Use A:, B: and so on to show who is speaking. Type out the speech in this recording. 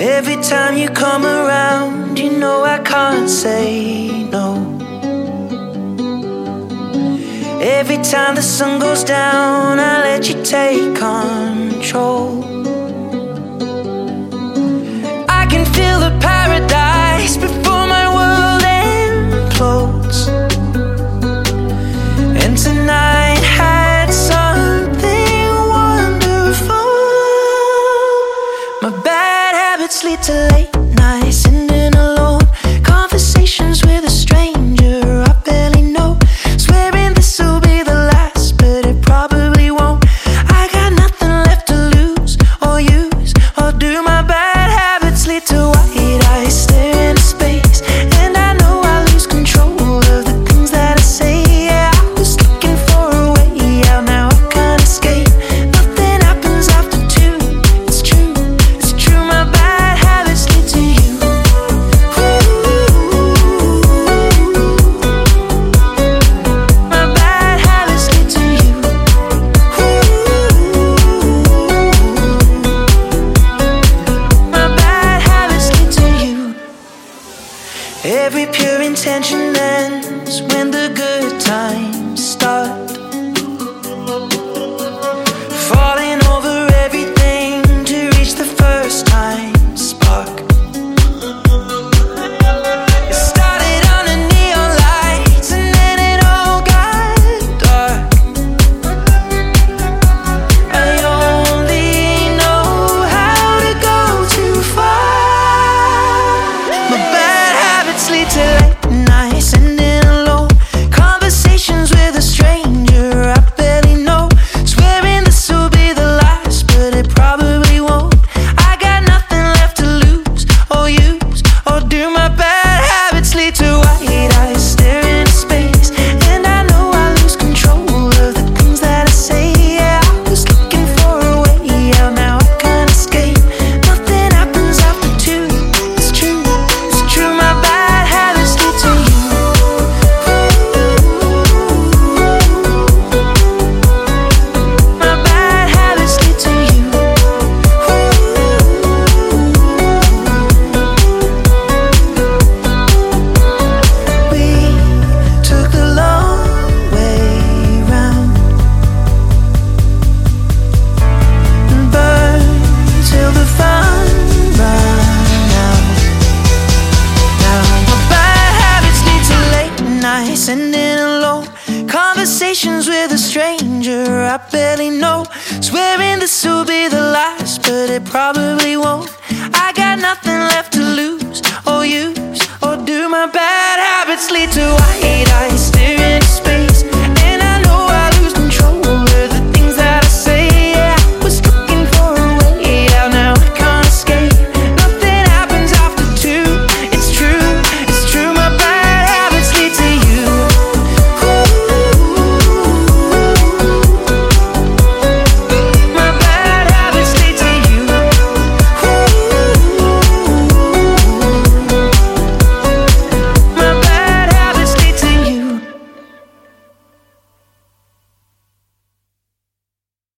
A: Every time you come around, you know I can't say no. Every time the sun goes down, I let you take control. Every pure intention ends when the good times start. nights ending alone. Conversations with a stranger I barely know. Swearing this will be the last, but it probably won't. I got nothing left to lose or use or do. My bad habits lead to white eyes.